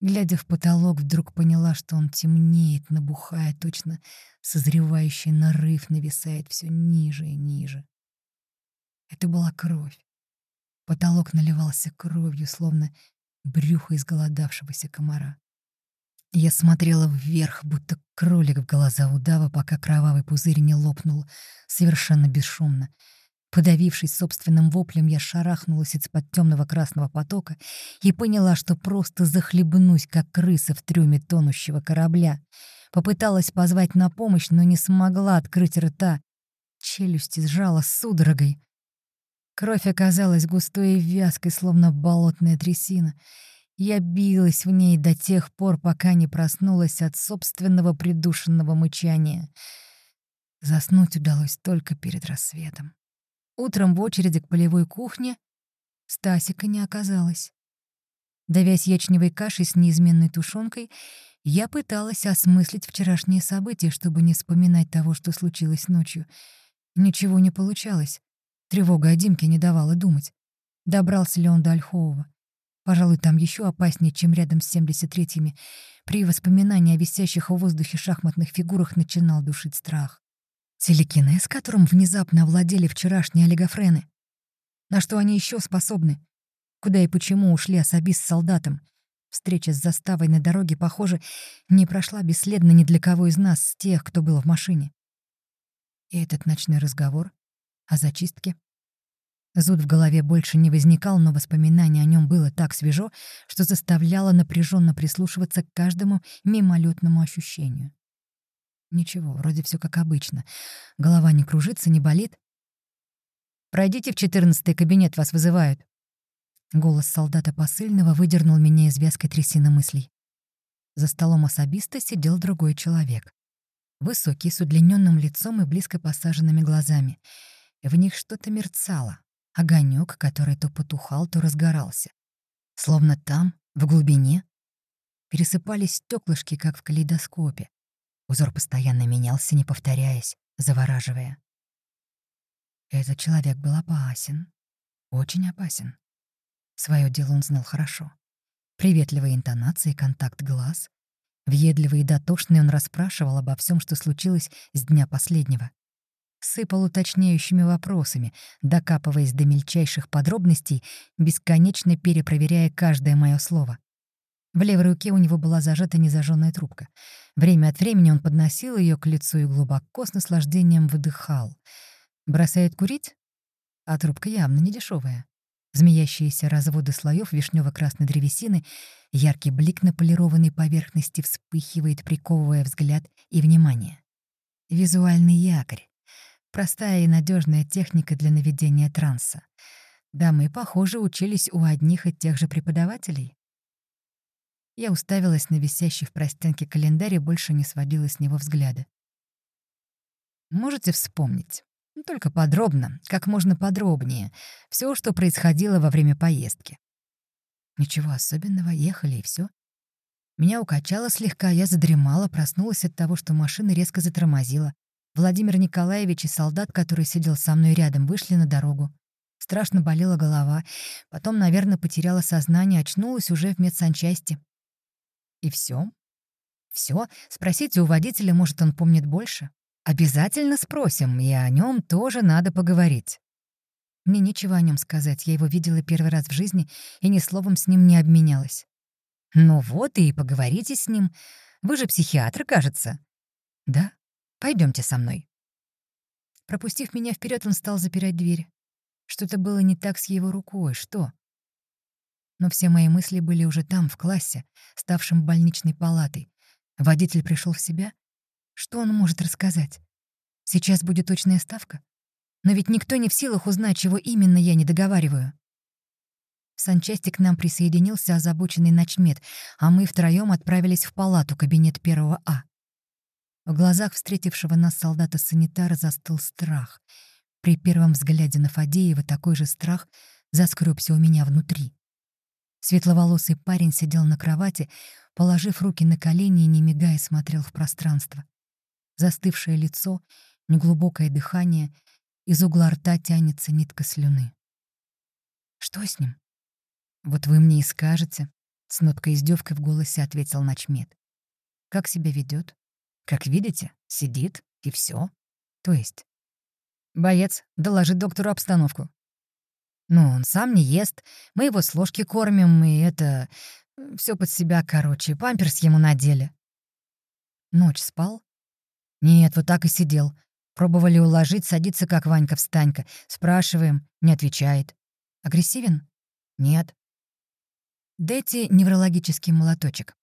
Глядя в потолок, вдруг поняла, что он темнеет, набухая, точно созревающий нарыв нависает все ниже и ниже. Это была кровь. Потолок наливался кровью, словно брюхо изголодавшегося комара. Я смотрела вверх, будто кролик в глаза удава, пока кровавый пузырь не лопнул, совершенно бесшумно — Подавившись собственным воплем, я шарахнулась из-под темного красного потока и поняла, что просто захлебнусь, как крыса в трюме тонущего корабля. Попыталась позвать на помощь, но не смогла открыть рта. Челюсть сжала судорогой. Кровь оказалась густой и вязкой, словно болотная трясина. Я билась в ней до тех пор, пока не проснулась от собственного придушенного мычания. Заснуть удалось только перед рассветом. Утром в очереди к полевой кухне Стасика не оказалось. Давясь ячневой кашей с неизменной тушенкой, я пыталась осмыслить вчерашние события, чтобы не вспоминать того, что случилось ночью. Ничего не получалось. Тревога о Димке не давала думать. Добрался ли он до Ольхового? Пожалуй, там еще опаснее, чем рядом с 73-ми. При воспоминании о висящих в воздухе шахматных фигурах начинал душить страх. Телекинез, которым внезапно овладели вчерашние олигофрены. На что они еще способны? Куда и почему ушли особист с солдатом? Встреча с заставой на дороге, похоже, не прошла бесследно ни для кого из нас, с тех, кто был в машине. И этот ночной разговор о зачистке. Зуд в голове больше не возникал, но воспоминание о нем было так свежо, что заставляло напряженно прислушиваться к каждому мимолетному ощущению. Ничего, вроде все как обычно. Голова не кружится, не болит. «Пройдите в четырнадцатый кабинет, вас вызывают». Голос солдата посыльного выдернул меня из вязкой трясины мыслей. За столом особиста сидел другой человек. Высокий, с удлиненным лицом и близко посаженными глазами. В них что-то мерцало. Огонек, который то потухал, то разгорался. Словно там, в глубине, пересыпались стеклышки, как в калейдоскопе. Узор постоянно менялся, не повторяясь, завораживая. Этот человек был опасен. Очень опасен. Своё дело он знал хорошо. Приветливые интонации, контакт глаз. Въедливый и дотошный он расспрашивал обо всем, что случилось с дня последнего. Сыпал уточняющими вопросами, докапываясь до мельчайших подробностей, бесконечно перепроверяя каждое мое слово. В левой руке у него была зажата незажженная трубка. Время от времени он подносил ее к лицу и глубоко с наслаждением выдыхал. Бросает курить? А трубка явно не дешевая. Змеящиеся разводы слоев вишнево-красной древесины, яркий блик на полированной поверхности вспыхивает, приковывая взгляд и внимание. Визуальный якорь. Простая и надежная техника для наведения транса. Да, мы, похоже, учились у одних и тех же преподавателей. Я уставилась на висящий в простенке календарь и больше не сводила с него взгляда. Можете вспомнить? Ну, только подробно, как можно подробнее, все, что происходило во время поездки. Ничего особенного, ехали и все. Меня укачало слегка, я задремала, проснулась от того, что машина резко затормозила. Владимир Николаевич и солдат, который сидел со мной рядом, вышли на дорогу. Страшно болела голова. Потом, наверное, потеряла сознание, очнулась уже в медсанчасти. И все? Все? Спросите у водителя, может, он помнит больше? Обязательно спросим, и о нем тоже надо поговорить. Мне нечего о нем сказать, я его видела первый раз в жизни и ни словом с ним не обменялась. Ну вот и поговорите с ним. Вы же психиатр, кажется. Да? Пойдемте со мной. Пропустив меня вперед, он стал запирать дверь. Что-то было не так с его рукой, что? Но все мои мысли были уже там, в классе, ставшем больничной палатой. Водитель пришел в себя. Что он может рассказать? Сейчас будет точная ставка? Но ведь никто не в силах узнать, чего именно я не договариваю. В санчасти к нам присоединился озабоченный начмет, а мы втроем отправились в палату, кабинет первого А. В глазах встретившего нас солдата-санитара застыл страх. При первом взгляде на Фадеева такой же страх заскребся у меня внутри. Светловолосый парень сидел на кровати, положив руки на колени и, не мигая, смотрел в пространство. Застывшее лицо, неглубокое дыхание, из угла рта тянется нитка слюны. «Что с ним?» «Вот вы мне и скажете», — с ноткой издевкой в голосе ответил начмед. «Как себя ведет? Как видите, сидит, и все. То есть...» «Боец, доложи доктору обстановку», ну, он сам не ест, мы его с ложки кормим, и это... все под себя, короче, памперс ему надели. Ночь спал? Нет, вот так и сидел. Пробовали уложить, садиться, как Ванька-встанька. Спрашиваем, не отвечает. Агрессивен? Нет. Дайте неврологический молоточек.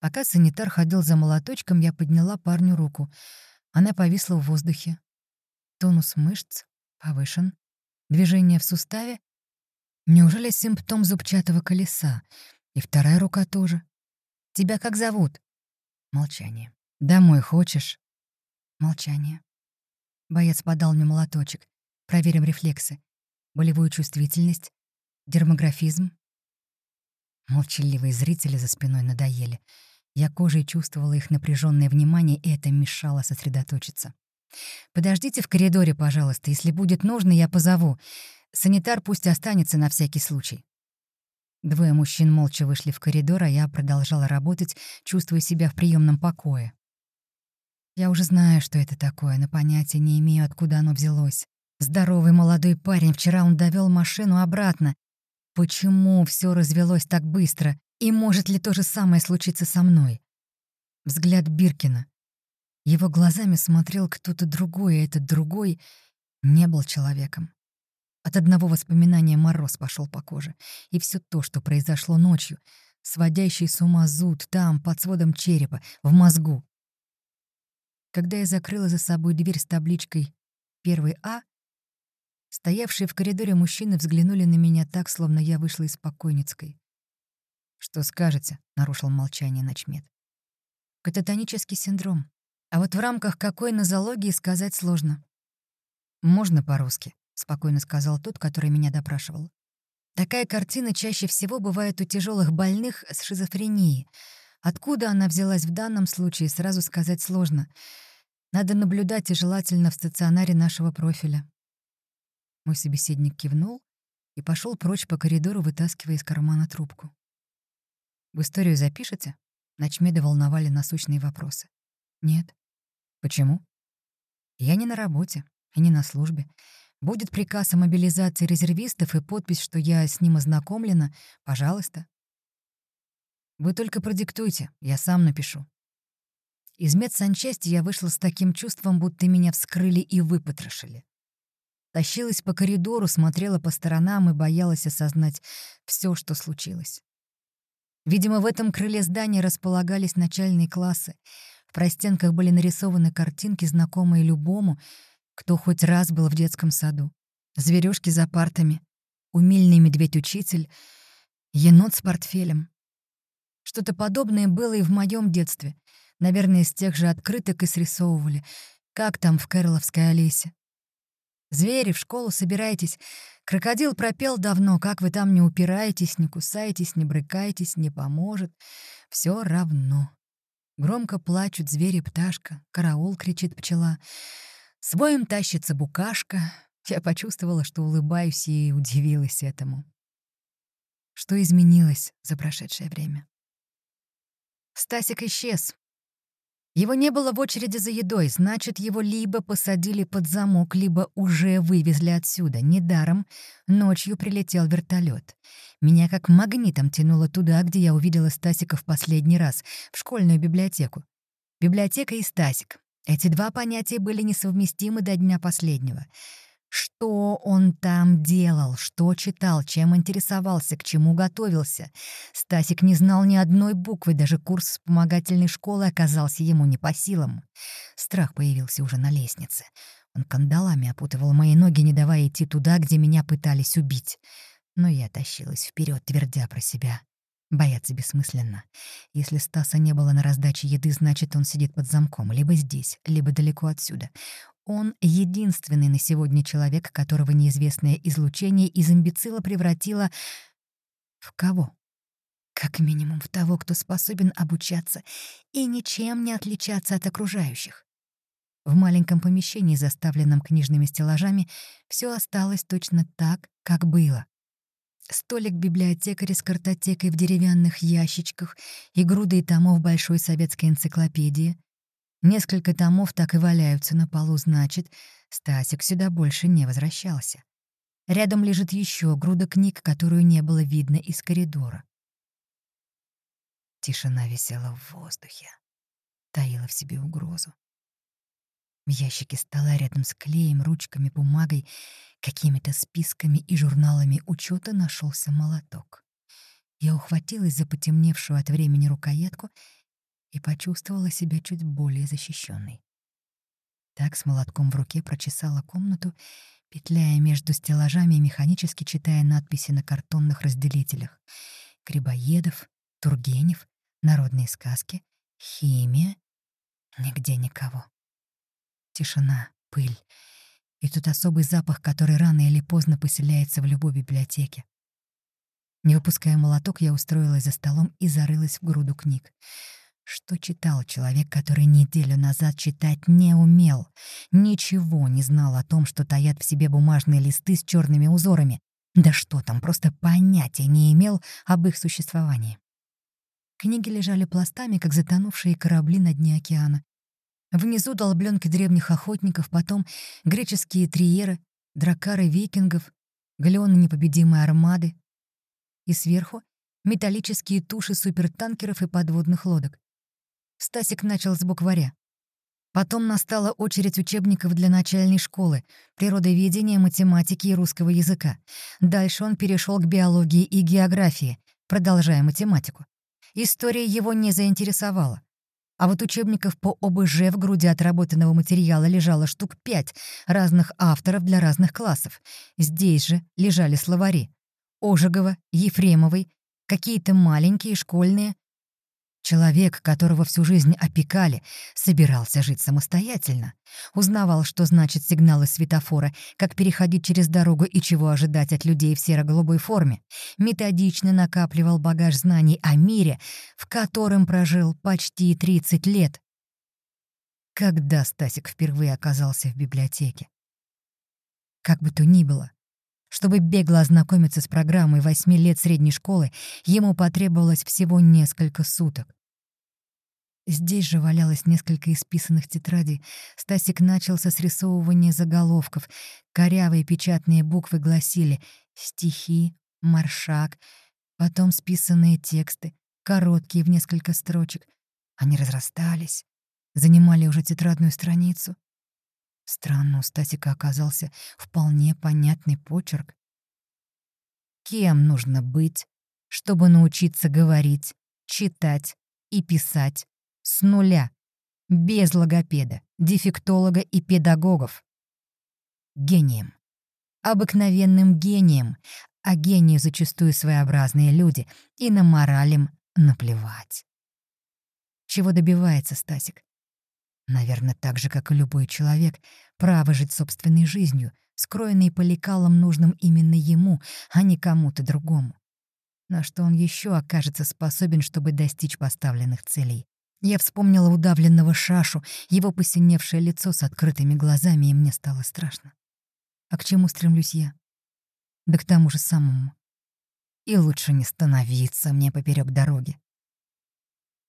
Пока санитар ходил за молоточком, я подняла парню руку. Она повисла в воздухе. Тонус мышц повышен. Движение в суставе? Неужели симптом зубчатого колеса? И вторая рука тоже. Тебя как зовут? Молчание. Домой хочешь? Молчание. Боец подал мне молоточек. Проверим рефлексы. Болевую чувствительность. Дермографизм. Молчаливые зрители за спиной надоели. Я кожей чувствовала их напряженное внимание, и это мешало сосредоточиться. «Подождите в коридоре, пожалуйста. Если будет нужно, я позову. Санитар пусть останется на всякий случай». Двое мужчин молча вышли в коридор, а я продолжала работать, чувствуя себя в приемном покое. Я уже знаю, что это такое, но понятия не имею, откуда оно взялось. Здоровый молодой парень, вчера он довел машину обратно. Почему все развелось так быстро? И может ли то же самое случиться со мной? Взгляд Биркина. Его глазами смотрел кто-то другой, а этот другой не был человеком. От одного воспоминания мороз пошел по коже. И все то, что произошло ночью, сводящий с ума зуд там, под сводом черепа, в мозгу. Когда я закрыла за собой дверь с табличкой «Первый А», стоявшие в коридоре мужчины взглянули на меня так, словно я вышла из покойницкой. «Что скажете?» — нарушил молчание начмет. «Кататонический синдром. А вот в рамках какой нозологии сказать сложно». «Можно по-русски», — спокойно сказал тот, который меня допрашивал. Такая картина чаще всего бывает у тяжелых больных с шизофренией. Откуда она взялась в данном случае, сразу сказать сложно. Надо наблюдать и желательно в стационаре нашего профиля. Мой собеседник кивнул и пошел прочь по коридору, вытаскивая из кармана трубку. «В историю запишете?» Начмеда волновали насущные вопросы. «Нет». «Почему?» «Я не на работе и не на службе. Будет приказ о мобилизации резервистов и подпись, что я с ним ознакомлена. Пожалуйста. Вы только продиктуйте, я сам напишу. Из медсанчасти я вышла с таким чувством, будто меня вскрыли и выпотрошили. Тащилась по коридору, смотрела по сторонам и боялась осознать все, что случилось. Видимо, в этом крыле здания располагались начальные классы. В простенках были нарисованы картинки, знакомые любому, кто хоть раз был в детском саду. Зверюшки за партами, умильный медведь-учитель, енот с портфелем. Что-то подобное было и в моем детстве. Наверное, из тех же открыток и срисовывали. Как там в Кэроловской Олесе? «Звери, в школу собирайтесь. Крокодил пропел давно, как вы там не упираетесь, не кусаетесь, не брыкаетесь, не поможет. Все равно». Громко плачут звери пташка, караул кричит пчела. С тащится букашка. Я почувствовала, что улыбаюсь и удивилась этому. Что изменилось за прошедшее время? Стасик исчез. Его не было в очереди за едой, значит, его либо посадили под замок, либо уже вывезли отсюда. Недаром ночью прилетел вертолет. Меня как магнитом тянуло туда, где я увидела Стасика в последний раз, в школьную библиотеку. Библиотека и Стасик. Эти два понятия были несовместимы до дня последнего. Что он там делал, что читал, чем интересовался, к чему готовился? Стасик не знал ни одной буквы, даже курс вспомогательной школы оказался ему не по силам. Страх появился уже на лестнице. Он кандалами опутывал мои ноги, не давая идти туда, где меня пытались убить. Но я тащилась вперед, твердя про себя. Бояться бессмысленно. Если Стаса не было на раздаче еды, значит, он сидит под замком, либо здесь, либо далеко отсюда. Он — единственный на сегодня человек, которого неизвестное излучение из имбецила превратило... В кого? Как минимум в того, кто способен обучаться и ничем не отличаться от окружающих. В маленьком помещении, заставленном книжными стеллажами, все осталось точно так, как было. Столик библиотекаря с картотекой в деревянных ящичках и грудой томов большой советской энциклопедии. Несколько томов так и валяются на полу, значит, Стасик сюда больше не возвращался. Рядом лежит еще груда книг, которую не было видно из коридора. Тишина висела в воздухе, таила в себе угрозу. В ящике стола рядом с клеем, ручками, бумагой, какими-то списками и журналами учета нашелся молоток. Я ухватилась за потемневшую от времени рукоятку и почувствовала себя чуть более защищенной. Так с молотком в руке прочесала комнату, петляя между стеллажами и механически читая надписи на картонных разделителях. Грибоедов, Тургенев, народные сказки, химия. Нигде никого. Тишина, пыль и тот особый запах, который рано или поздно поселяется в любой библиотеке. Не выпуская молоток, я устроилась за столом и зарылась в груду книг. Что читал человек, который неделю назад читать не умел? Ничего не знал о том, что таят в себе бумажные листы с черными узорами. Да что там, просто понятия не имел об их существовании. Книги лежали пластами, как затонувшие корабли на дне океана. Внизу долбленки древних охотников, потом греческие триеры, дракары викингов, галеоны непобедимой армады. И сверху — металлические туши супертанкеров и подводных лодок. Стасик начал с букваря. Потом настала очередь учебников для начальной школы, природоведения, математики и русского языка. Дальше он перешел к биологии и географии, продолжая математику. История его не заинтересовала. А вот учебников по ОБЖ в груди отработанного материала лежало штук пять разных авторов для разных классов. Здесь же лежали словари. Ожегова, Ефремовой, какие-то маленькие, школьные. Человек, которого всю жизнь опекали, собирался жить самостоятельно. Узнавал, что значит сигналы светофора, как переходить через дорогу и чего ожидать от людей в серо-голубой форме. Методично накапливал багаж знаний о мире, в котором прожил почти 30 лет. Когда Стасик впервые оказался в библиотеке? Как бы то ни было, чтобы бегло ознакомиться с программой восьми лет средней школы, ему потребовалось всего несколько суток. Здесь же валялось несколько исписанных тетрадей. Стасик начал со срисовывания заголовков. Корявые печатные буквы гласили «стихи», «маршак», потом списанные тексты, короткие в несколько строчек. Они разрастались, занимали уже тетрадную страницу. Странно, у Стасика оказался вполне понятный почерк. Кем нужно быть, чтобы научиться говорить, читать и писать с нуля, без логопеда, дефектолога и педагогов. Гением. Обыкновенным гением, а гению зачастую своеобразные люди, и на моралем наплевать. Чего добивается Стасик? Наверное, так же, как и любой человек, право жить собственной жизнью, скроенной по лекалам, нужным именно ему, а не кому-то другому. На что он еще окажется способен, чтобы достичь поставленных целей? Я вспомнила удавленного Шашу, его посиневшее лицо с открытыми глазами, и мне стало страшно. А к чему стремлюсь я? Да к тому же самому. И лучше не становиться мне поперек дороги.